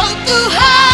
Oh, through hell.